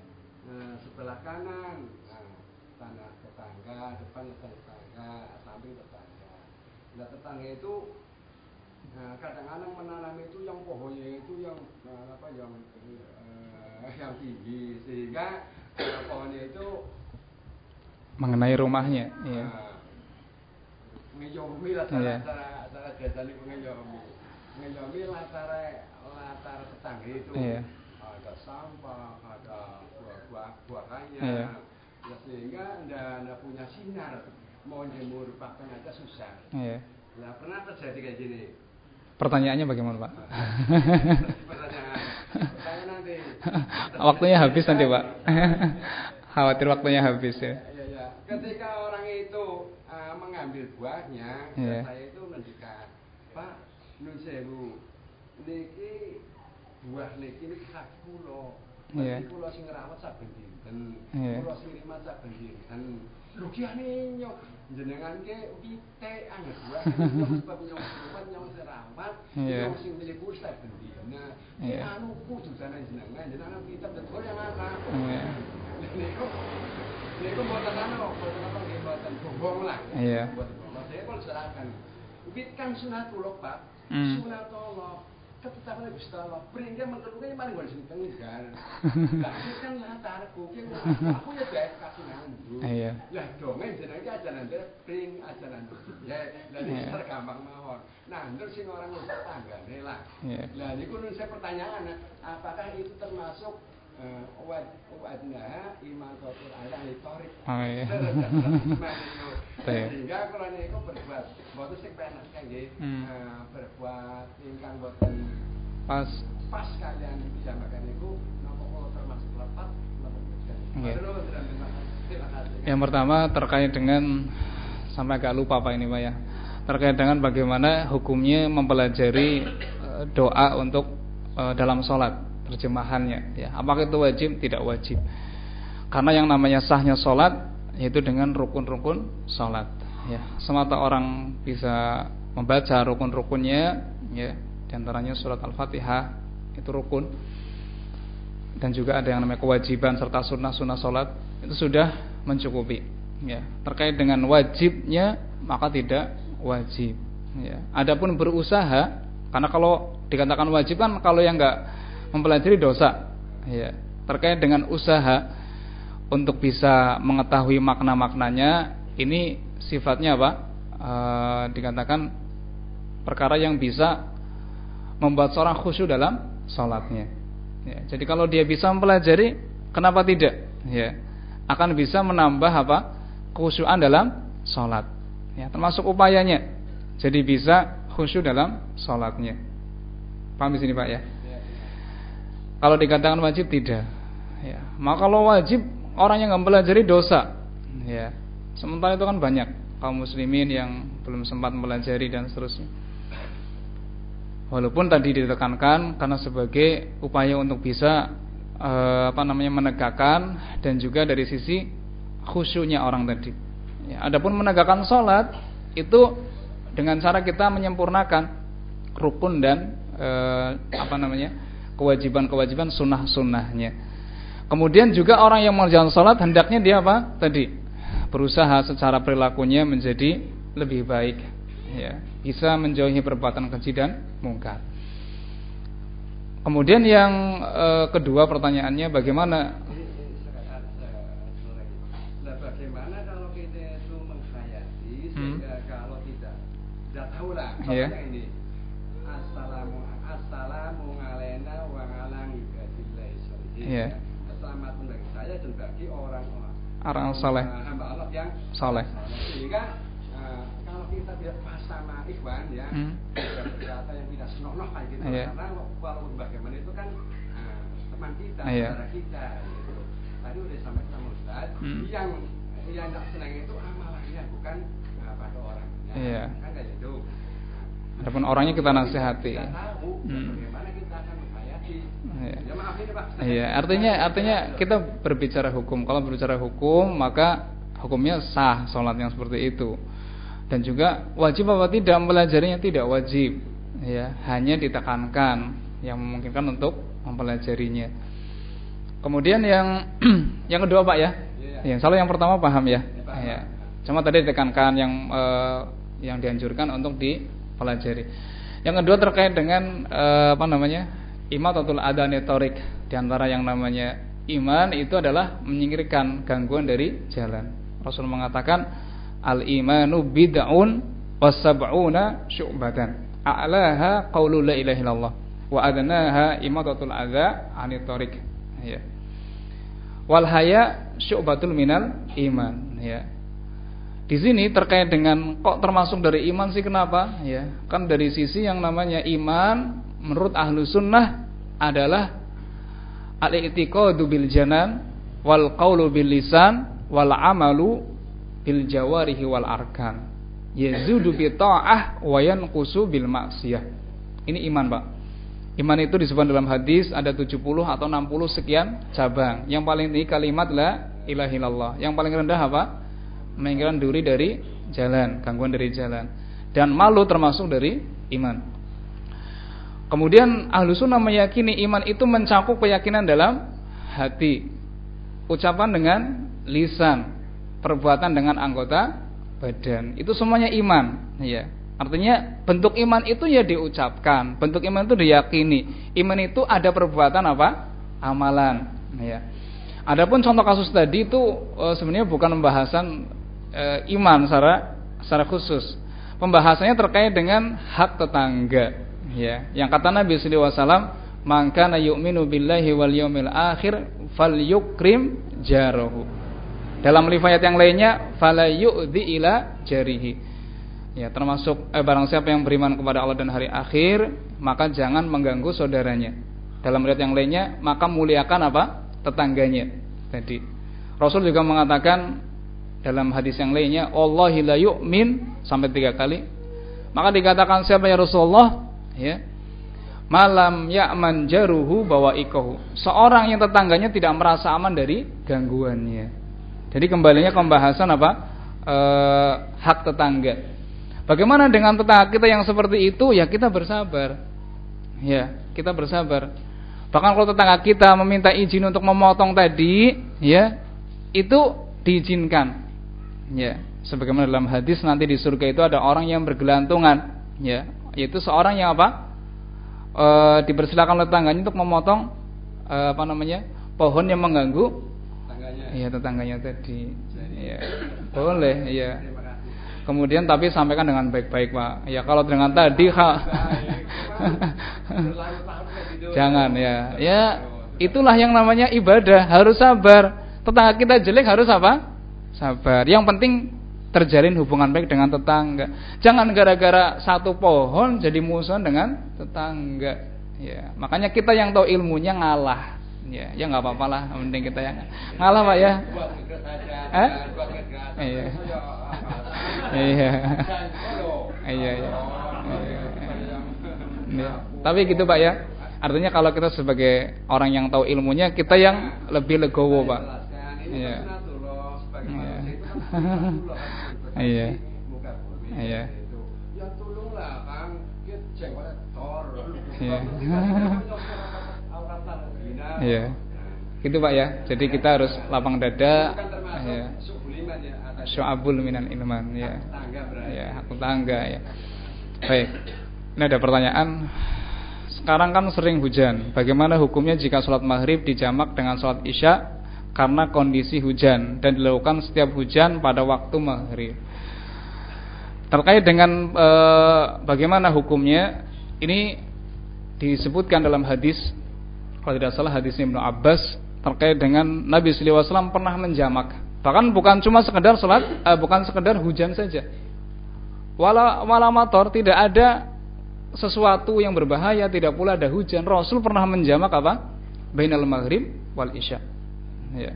sebelah kanan tanah tetangga depan tetangga samping tetangga. Nah tetangga itu nah, kadang-kadang menanam itu yang pohonnya itu yang nah, apa yang uh, yang tinggi sehingga uh, pohonnya itu mengenai rumahnya iya. Uh, ngeyomi lah cara, yeah. cara, cara lah cara latar tetangga itu. Yeah. ada sampah ada buah-buah buahannya yeah ya sehingga anda punya sinar. Mau jemur pakan aja susah. Iya. nah pernah terjadi kayak gini? Pertanyaannya bagaimana pak? Pertanyaan pertanyaan nanti. Waktunya habis nanti pak. Khawatir waktunya habis ya. Ya, ya. ketika orang itu uh, mengambil buahnya yeah. saya itu mendekat. Pak nun sewu niki buah niki ini sak kulo yeah. kulo sing rawat saben dinten yeah. kula sendiri maca dan rugiane nyok jenengan ke pite angger dua sebab nyok sebab nyok seramat Iya. nyok sing milih ustaz bendina Iya. anu kudu sana jenengan jenengan kita betul yang anak Iya. niku niku mboten anu mboten apa nggih mboten bohong lah Iya. mboten bohong saya kalau serahkan Wit kan sunatullah Pak Hmm. Sunatullah ketetapan Gusti Allah peringgih mentelune paling gak sing tenggal lah iki kan latarku ki aku ya bae kasunan Iya. lah dongeng jenenge ajaran dia pring ajaran ya lah Iya. ini gampang mawon nah terus sing orang lupa tanggane lah Iya. Nah, ini kun saya pertanyaan, apakah itu termasuk torik? Oh, iya. Iya. Sehingga kalau ini berbuat, buat sing penak kangge eh, berbuat ingkang boten Pas. pas kalian piyambakan niku napa kula termasuk lepat. Iya. Yang pertama terkait dengan sampai agak lupa Pak ini Pak ya. Terkait dengan bagaimana hukumnya mempelajari eh, doa untuk eh, dalam sholat terjemahannya ya. Apakah itu wajib? Tidak wajib. Karena yang namanya sahnya sholat yaitu dengan rukun-rukun sholat ya. Semata orang bisa membaca rukun-rukunnya ya. Di antaranya surat Al-Fatihah itu rukun dan juga ada yang namanya kewajiban serta sunnah-sunnah sholat itu sudah mencukupi ya terkait dengan wajibnya maka tidak wajib ya adapun berusaha karena kalau dikatakan wajib kan kalau yang enggak mempelajari dosa ya terkait dengan usaha untuk bisa mengetahui makna-maknanya ini sifatnya apa e, dikatakan perkara yang bisa membuat seorang khusyuk dalam sholatnya Ya, jadi kalau dia bisa mempelajari, kenapa tidak? Ya, akan bisa menambah apa? Khusyuan dalam sholat. Ya, termasuk upayanya. Jadi bisa khusyuk dalam sholatnya. Paham di sini pak ya? Kalau dikatakan wajib tidak. Ya, maka kalau wajib orang yang mempelajari dosa. Ya, sementara itu kan banyak kaum muslimin yang belum sempat mempelajari dan seterusnya. Walaupun tadi ditekankan karena sebagai upaya untuk bisa eh, apa namanya menegakkan dan juga dari sisi khusyuknya orang tadi. Ya, adapun menegakkan sholat itu dengan cara kita menyempurnakan rukun dan eh, apa namanya kewajiban-kewajiban sunnah-sunnahnya. Kemudian juga orang yang mengerjakan sholat hendaknya dia apa tadi berusaha secara perilakunya menjadi lebih baik ya bisa menjauhi perbuatan keji dan mungkar. Kemudian yang e, kedua pertanyaannya bagaimana? Nah, bagaimana kalau kita itu menghayati sehingga kalau tidak tidak tahu lah Iya. Iya. keselamatan bagi saya dan bagi orang-orang Orang saleh. eh, hamba Allah yang Saleh. sehingga eh, kalau kita tidak pas sama ikhwan ya Hmm. berkata yang tidak senonoh kayak gitu Iya. karena walaupun bagaimana itu kan eh, teman kita Iya. saudara kita gitu tadi udah sampai sama Ustaz Hmm. yang yang tidak senang itu amalannya bukan eh, pada orangnya Iya. kan kayak gitu Adapun orangnya kita nasihati. kita tahu Hmm. bagaimana Iya. ya Iya, artinya artinya kita berbicara hukum. Kalau berbicara hukum, maka hukumnya sah sholat yang seperti itu. Dan juga wajib apa tidak mempelajarinya tidak wajib. Ya, hanya ditekankan yang memungkinkan untuk mempelajarinya. Kemudian yang yang kedua Pak ya. Iya. Yang salah yang pertama paham ya. Ya. Ya. Cuma tadi ditekankan yang eh, yang dianjurkan untuk dipelajari. Yang kedua terkait dengan eh, apa namanya? Imatatul adani torik di antara yang namanya iman itu adalah menyingkirkan gangguan dari jalan. Rasul mengatakan al imanu bid'un wasab'una syu'batan. A'laha qaulu la ilaha illallah wa adnaha imatatul adza anit torik. Ya. Wal haya syu'batul minal iman, ya. Di sini terkait dengan kok termasuk dari iman sih kenapa? Ya, kan dari sisi yang namanya iman menurut ahlu sunnah adalah al-i'tiqadu bil janan wal qawlu bil lisan wal amalu bil jawarihi wal arkan. Yazudu bi ta'ah wa yanqusu bil maksiyah. Ini iman, Pak. Iman itu disebut dalam hadis ada 70 atau 60 sekian cabang. Yang paling tinggi kalimat la ilaha illallah. Yang paling rendah apa? Menyingkirkan duri dari jalan, gangguan dari jalan. Dan malu termasuk dari iman. Kemudian ahlu sunnah meyakini iman itu mencakup keyakinan dalam hati, ucapan dengan lisan, perbuatan dengan anggota badan. Itu semuanya iman, ya. Artinya bentuk iman itu ya diucapkan, bentuk iman itu diyakini. Iman itu ada perbuatan apa? Amalan, ya. Adapun contoh kasus tadi itu e, sebenarnya bukan pembahasan e, iman secara secara khusus. Pembahasannya terkait dengan hak tetangga, ya. Yang kata Nabi sallallahu alaihi wasallam, "Man kana yu'minu billahi wal yawmil akhir falyukrim jarahu." Dalam riwayat yang lainnya, "Fala yu'dhi ila jarihi." Ya, termasuk eh, barang siapa yang beriman kepada Allah dan hari akhir, maka jangan mengganggu saudaranya. Dalam riwayat yang lainnya, maka muliakan apa? tetangganya. Tadi Rasul juga mengatakan dalam hadis yang lainnya, Allah la yu'min sampai tiga kali. Maka dikatakan siapa ya Rasulullah? Ya. Malam ya'man jaruhu bawa ikohu. Seorang yang tetangganya tidak merasa aman dari gangguannya. Jadi kembalinya ke pembahasan apa? E, hak tetangga. Bagaimana dengan tetangga kita yang seperti itu? Ya kita bersabar. Ya, kita bersabar. Bahkan kalau tetangga kita meminta izin untuk memotong tadi, ya, itu diizinkan. Ya, sebagaimana dalam hadis nanti di surga itu ada orang yang bergelantungan, ya, yaitu seorang yang apa? E, dipersilakan oleh tetangganya untuk memotong e, apa namanya? pohon yang mengganggu tetangganya. Iya, tetangganya tadi. Ya, boleh, ya. Kemudian tapi sampaikan dengan baik-baik, Pak. Ya kalau dengan tadi ha, Jangan ya. Ya, itulah yang namanya ibadah, harus sabar. Tetangga kita jelek harus apa? Sabar. Yang penting terjalin hubungan baik dengan tetangga. Jangan gara-gara satu pohon jadi musuhan dengan tetangga. Ya, makanya kita yang tahu ilmunya ngalah. Ya, ya nggak apa-apa lah, mending kita yang ngalah pak ya. Eh? Iya. Iya. Iya, iya. iya. Tapi gitu pak ya. Artinya kalau kita sebagai orang yang tahu ilmunya, kita yang lebih legowo pak. Iya. Iya. Iya. Iya. Iya. Gitu Pak ya. Jadi kita harus lapang dada. Ya. Syu'abul minan ilman ya. Ya, aku tangga ya. Baik. Ini ada pertanyaan. Sekarang kan sering hujan. Bagaimana hukumnya jika sholat maghrib dijamak dengan sholat isya karena kondisi hujan dan dilakukan setiap hujan pada waktu maghrib? Terkait dengan e, bagaimana hukumnya, ini disebutkan dalam hadis kalau tidak salah hadis Ibnu Abbas terkait dengan Nabi wasallam pernah menjamak. Bahkan bukan cuma sekedar salat, eh, bukan sekedar hujan saja. Wala wala motor tidak ada sesuatu yang berbahaya, tidak pula ada hujan. Rasul pernah menjamak apa? Bainal maghrib wal isya. Ya.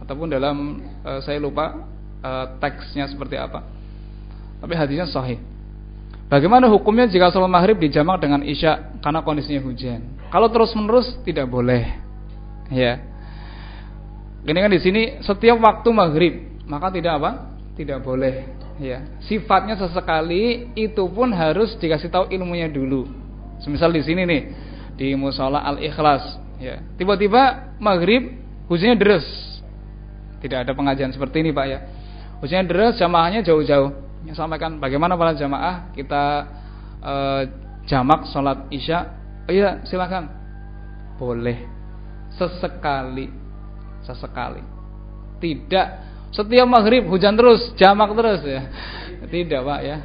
Ataupun dalam eh, saya lupa eh, teksnya seperti apa. Tapi hadisnya sahih. Bagaimana hukumnya jika sholat maghrib dijamak dengan isya karena kondisinya hujan? Kalau terus menerus tidak boleh, ya. Ini kan di sini setiap waktu maghrib maka tidak apa? Tidak boleh, ya. Sifatnya sesekali itu pun harus dikasih tahu ilmunya dulu. Semisal di sini nih di musola al ikhlas, ya. Tiba-tiba maghrib hujannya deras, tidak ada pengajian seperti ini pak ya. Hujannya deras, jamaahnya jauh-jauh. Yang sampaikan bagaimana para jamaah kita e, jamak sholat isya? Oh iya silakan. Boleh. Sesekali. Sesekali. Tidak. Setiap maghrib hujan terus jamak terus ya. Tidak pak ya.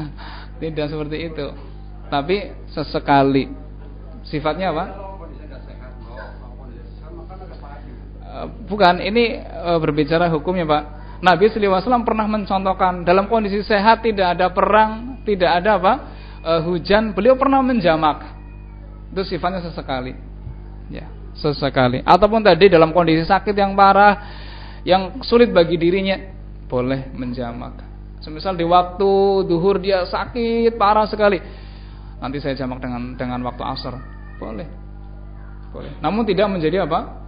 Tidak seperti itu. Tapi sesekali. Sifatnya apa bukan ini e, berbicara hukumnya pak Nabi SAW pernah mencontohkan dalam kondisi sehat tidak ada perang, tidak ada apa e, hujan, beliau pernah menjamak. Itu sifatnya sesekali, ya sesekali. Ataupun tadi dalam kondisi sakit yang parah, yang sulit bagi dirinya, boleh menjamak. Semisal di waktu duhur dia sakit parah sekali, nanti saya jamak dengan dengan waktu asar, boleh, boleh. Namun tidak menjadi apa?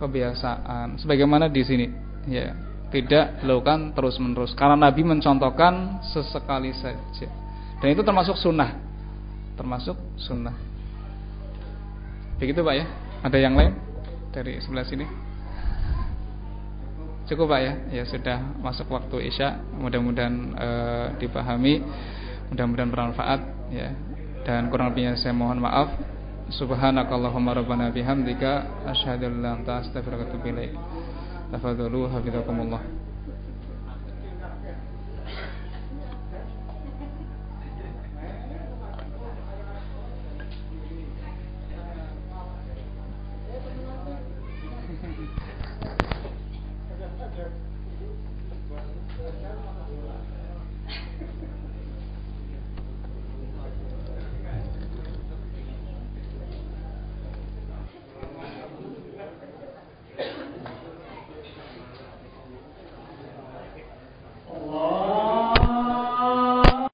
Kebiasaan. Sebagaimana di sini. Ya tidak dilakukan terus menerus karena Nabi mencontohkan sesekali saja. Dan itu termasuk sunnah. Termasuk sunnah. Begitu pak ya? Ada yang lain dari sebelah sini? Cukup pak ya? Ya sudah masuk waktu isya. Mudah-mudahan e, dipahami. Mudah-mudahan bermanfaat ya. Dan kurang lebihnya saya mohon maaf Subhanakallahumma rabbana bihamdika asyhadu an la ilaha illa anta astaghfiruka wa atubu ilaik. Tafadhalu hafizakumullah.